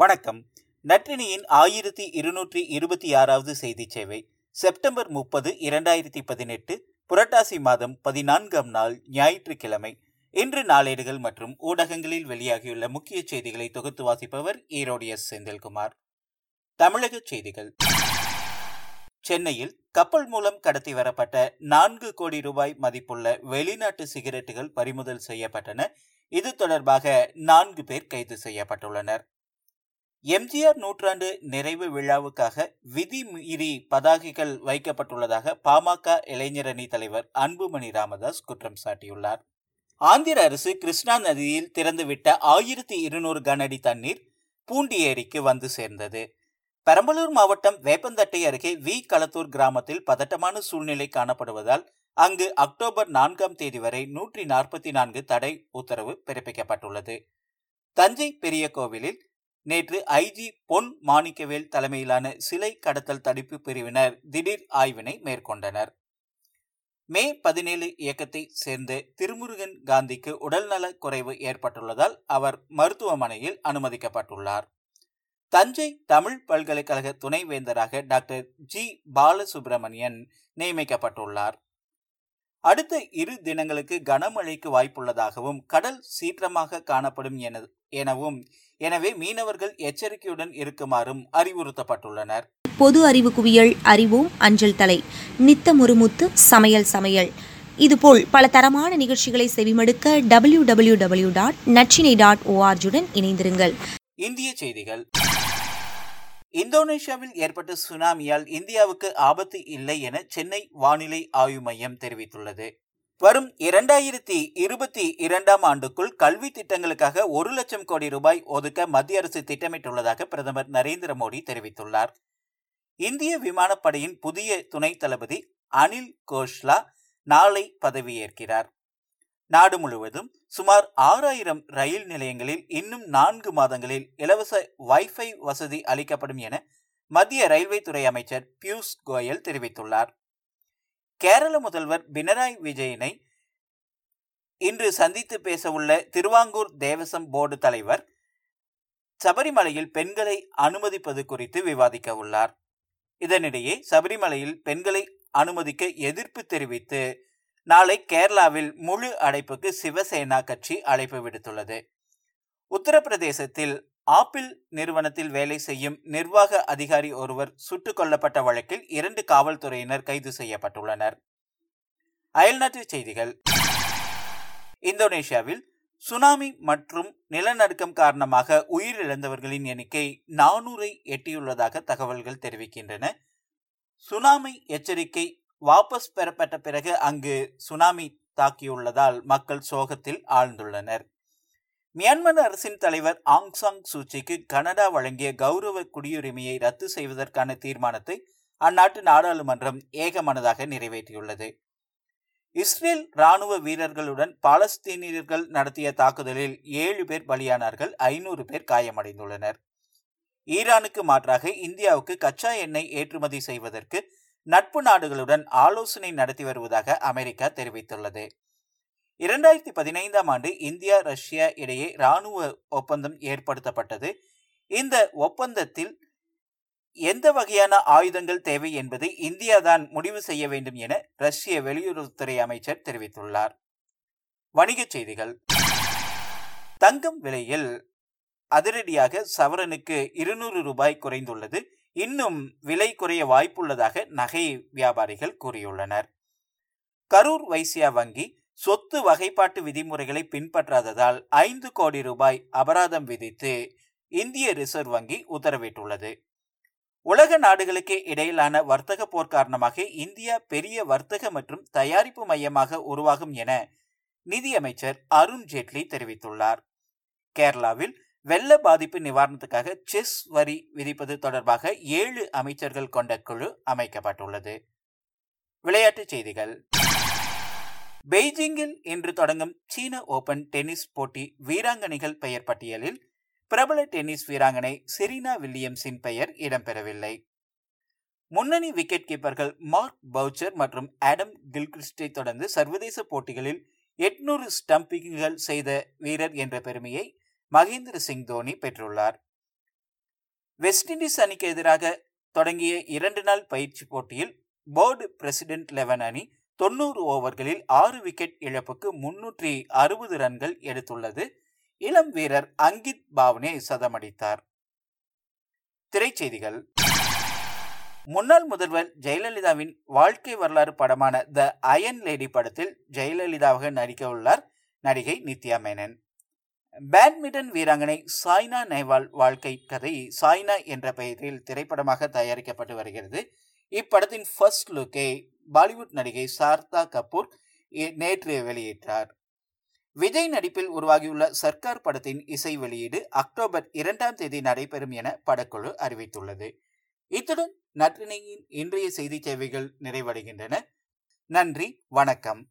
வணக்கம். நற்றினியின் ஆயிரத்தி இருநூற்றி இருபத்தி ஆறாவது செய்தி சேவை செப்டம்பர் முப்பது இரண்டாயிரத்தி பதினெட்டு புரட்டாசி மாதம் பதினான்காம் நாள் ஞாயிற்றுக்கிழமை. இன்று நாளேடுகள் மற்றும் ஊடகங்களில் வெளியாகியுள்ள முக்கிய செய்திகளை தொகுத்து வாசிப்பவர் ஈரோடு எஸ். செந்தில்குமார். தமிழக செய்திகள். சென்னையில் கப்பல் மூலம் கடத்தி வரப்பட்ட நான்கு கோடி ரூபாய் மதிப்புள்ள வெளிநாட்டு சிகரெட்டுகள் பறிமுதல் செய்யப்பட்டன. இது தொடர்பாக நான்கு பேர் கைது செய்யப்பட்டுள்ளனர். எம்ஜிஆர் நூற்றாண்டு நிறைவு விழாவுக்காக விதி மீறி பதாகைகள் வைக்கப்பட்டுள்ளதாக பாமக இளைஞரணி தலைவர் அன்புமணி ராமதாஸ் குற்றம் சாட்டியுள்ளார். ஆந்திர அரசு கிருஷ்ணா நதியில் திறந்துவிட்ட ஆயிரத்தி இருநூறு கனஅடி தண்ணீர் பூண்டி ஏரிக்கு வந்து சேர்ந்தது. பெரம்பலூர் மாவட்டம் வேப்பந்தட்டை அருகே வி. களத்தூர் கிராமத்தில் பதட்டமான சூழ்நிலை காணப்படுவதால் அங்கு அக்டோபர் நான்காம் தேதி வரை நூற்றி நாற்பத்தி நான்கு தடை உத்தரவு பிறப்பிக்கப்பட்டுள்ளது. தஞ்சை பெரிய கோவிலில் நேற்று ஐஜி பொன் மாணிக்கவேல் தலைமையிலான சிலை கடத்தல் தடுப்பு பிரிவினர் திடீர் ஆய்வினை மேற்கொண்டனர். மே பதினேழு இயக்கத்தை சேர்ந்த திருமுருகன் காந்திக்கு உடல்நல குறைவு ஏற்பட்டுள்ளதால் அவர் மருத்துவமனையில் அனுமதிக்கப்பட்டுள்ளார். தஞ்சை தமிழ் பல்கலைக்கழக துணைவேந்தராக டாக்டர் ஜி. பாலசுப்பிரமணியன் நியமிக்கப்பட்டுள்ளார். அடுத்த இரு தினங்களுக்கு கனமழைக்கு வாய்ப்புள்ளதாகவும் கடல் சீற்றமாக காணப்படும் எனவும் எனவே மீனவர்கள் எச்சரிக்கையுடன் இருக்குமாறும் அறிவுறுத்தப்பட்டுள்ளனர். பொது அறிவு குவியல் அறிவோம் அஞ்சல் தலை. நித்தம் ஒரு முத்து சமையல் சமையல். இதுபோல் பல தரமான நிகழ்ச்சிகளை செவிமடுக்க டபிள்யூ டபிள்யூ டபிள்யூ டாட் நச்சினை டாட் ஓஆர்ஜுடன் இணைந்திருங்கள். இந்திய செய்திகள். இந்தோனேஷியாவில் ஏற்பட்ட சுனாமியால் இந்தியாவுக்கு ஆபத்து இல்லை என சென்னை வானிலை ஆய்வு மையம் தெரிவித்துள்ளது. வரும் இரண்டாயிரத்தி இருபத்தி இரண்டாம் ஆண்டுக்குள் கல்வி திட்டங்களுக்காக ஒரு லட்சம் கோடி ரூபாய் ஒதுக்க மத்திய அரசு திட்டமிட்டுள்ளதாக பிரதமர் நரேந்திர மோடி தெரிவித்துள்ளார். இந்திய விமானப்படையின் புதிய துணை தளபதி அனில் கோஷ்லா நாளை பதவியேற்கிறார். நாடு முழுவதும் சுமார் ஆறாயிரம் ரயில் நிலையங்களில் இன்னும் நான்கு மாதங்களில் இலவச வைஃபை வசதி அளிக்கப்படும் என மத்திய ரயில்வே துறை அமைச்சர் பியூஷ் கோயல் தெரிவித்துள்ளார். கேரள முதல்வர் பினராய் விஜயனை இன்று சந்தித்து பேசவுள்ள திருவாங்கூர் தேவசம் போர்டு தலைவர் சபரிமலையில் பெண்களை அனுமதிப்பது குறித்து விவாதிக்க உள்ளார். இதனிடையே சபரிமலையில் பெண்களை அனுமதிக்க எதிர்ப்பு தெரிவித்து நாளை கேரளாவில் முழு அடைப்புக்கு சிவசேனா கட்சி அழைப்பு விடுத்துள்ளது. உத்தரப்பிரதேசத்தில் ஆப்பிள் நிறுவனத்தில் வேலை செய்யும் நிர்வாக அதிகாரி ஒருவர் சுட்டுக் கொல்லப்பட்ட வழக்கில் இரண்டு காவல்துறையினர் கைது செய்யப்பட்டுள்ளனர். அயல்நாட்டு செய்திகள். இந்தோனேஷியாவில் சுனாமி மற்றும் நிலநடுக்கம் காரணமாக உயிரிழந்தவர்களின் எண்ணிக்கை நானூரை எட்டியுள்ளதாக தகவல்கள் தெரிவிக்கின்றன. சுனாமி எச்சரிக்கை வாபஸ் பெறப்பட்ட பிறகு அங்கு சுனாமி தாக்கியுள்ளதால் மக்கள் சோகத்தில் ஆழ்ந்துள்ளனர். மியான்மர் அரசின் தலைவர் ஆங் சாங் சூச்சிக்கு கனடா வழங்கிய கௌரவ குடியுரிமையை ரத்து செய்வதற்கான தீர்மானத்தை அந்நாட்டு நாடாளுமன்றம் ஏகமனதாக நிறைவேற்றியுள்ளது. இஸ்ரேல் ராணுவ வீரர்களுடன் பாலஸ்தீனியர்கள் நடத்திய தாக்குதலில் ஏழு பேர் பலியானார்கள் ஐநூறு பேர் காயமடைந்துள்ளனர். ஈரானுக்கு மாற்றாக இந்தியாவுக்கு கச்சா எண்ணெய் ஏற்றுமதி செய்வதற்கு நட்பு நாடுகளுடன் ஆலோசனை நடத்தி வருவதாக அமெரிக்கா தெரிவித்துள்ளது. இரண்டாயிரத்தி பதினைந்தாம் ஆண்டு இந்தியா ரஷ்யா இடையே இராணுவ ஒப்பந்தம் ஏற்படுத்தப்பட்டது. இந்த ஒப்பந்தத்தில் எந்த வகையான ஆயுதங்கள் தேவை என்பதை இந்தியா தான் முடிவு செய்ய வேண்டும் என ரஷ்ய வெளியுறவுத்துறை அமைச்சர் தெரிவித்துள்ளார். வணிகச் செய்திகள். தங்கம் விலையில் அதிரடியாக சவரனுக்கு இருநூறு ரூபாய் குறைந்துள்ளது. இன்னும் விலை குறைய வாய்ப்புள்ளதாக நகை வியாபாரிகள் கூறியுள்ளனர். கரூர் வைசியா வங்கி சொத்து வகைப்பாட்டு விதிமுறைகளை பின்பற்றாததால் ஐந்து கோடி ரூபாய் அபராதம் விதித்து இந்திய ரிசர்வ் வங்கி உத்தரவிட்டுள்ளது. உலக நாடுகளுக்கு இடையிலான வர்த்தக போர் காரணமாக இந்தியா பெரிய வர்த்தக மற்றும் தயாரிப்பு மையமாக உருவாகும் என நிதியமைச்சர் அருண் ஜேட்லி தெரிவித்துள்ளார். கேரளாவில் வெள்ள பாதிப்பு நிவாரணத்துக்காக செஸ் வரி விதிப்பது தொடர்பாக ஏழு அமைச்சர்கள் கொண்ட குழு அமைக்கப்பட்டுள்ளது. விளையாட்டுச் செய்திகள். பெய்ஜிங்கில் இன்று தொடங்கும் சீன ஓபன் டென்னிஸ் போட்டி வீராங்கனைகள் பெயர் பட்டியலில் பிரபல டென்னிஸ் வீராங்கனை செரீனா வில்லியம்ஸின் பெயர் இடம்பெறவில்லை. முன்னணி விக்கெட் கீப்பர்கள் மார்க் பவுச்சர் மற்றும் ஆடம் கில்கிறிஸ்டை தொடர்ந்து சர்வதேச போட்டிகளில் எட்நூறு ஸ்டம்பிங்குகள் செய்த வீரர் என்ற பெருமையை மகேந்திர சிங் தோனி பெற்றுள்ளார். வெஸ்ட் இண்டீஸ் அணிக்கு எதிராக தொடங்கிய இரண்டு நாள் பயிற்சி போட்டியில் போர்டு பிரசிடென்ட் லெவன் அணி தொண்ணூறு ஓவர்களில் ஆறு விக்கெட் இழப்புக்கு முன்னூற்றி அறுபது ரன்கள் எடுத்துள்ளது. இளம் வீரர் அங்கித் பாவ்னே சதமடித்தார். திரைச்செய்திகள். முன்னாள் முதல்வர் ஜெயலலிதாவின் வாழ்க்கை வரலாறு படமான த அயன் லேடி படத்தில் ஜெயலலிதாவாக நடிக்க உள்ளார் நடிகை நித்யா மேனன். பேட்மிண்டன் வீராங்கனை சாய்னா நேவால் வாழ்க்கை கதை சாய்னா என்ற பெயரில் திரைப்படமாக தயாரிக்கப்பட்டு வருகிறது. இப்படத்தின் ஃபர்ஸ்ட் லுக்கை பாலிவுட் நடிகை சார்தா கபூர் நேற்று வெளியிட்டார். விஜய் நடிப்பில் உருவாகியுள்ள சர்க்கார் படத்தின் இசை வெளியீடு அக்டோபர் இரண்டாம் தேதி நடைபெறும் என படக்குழு அறிவித்துள்ளது. இத்துடன் நற்றினையின் இன்றைய செய்தி சேவைகள் நிறைவடைகின்றன. நன்றி வணக்கம்.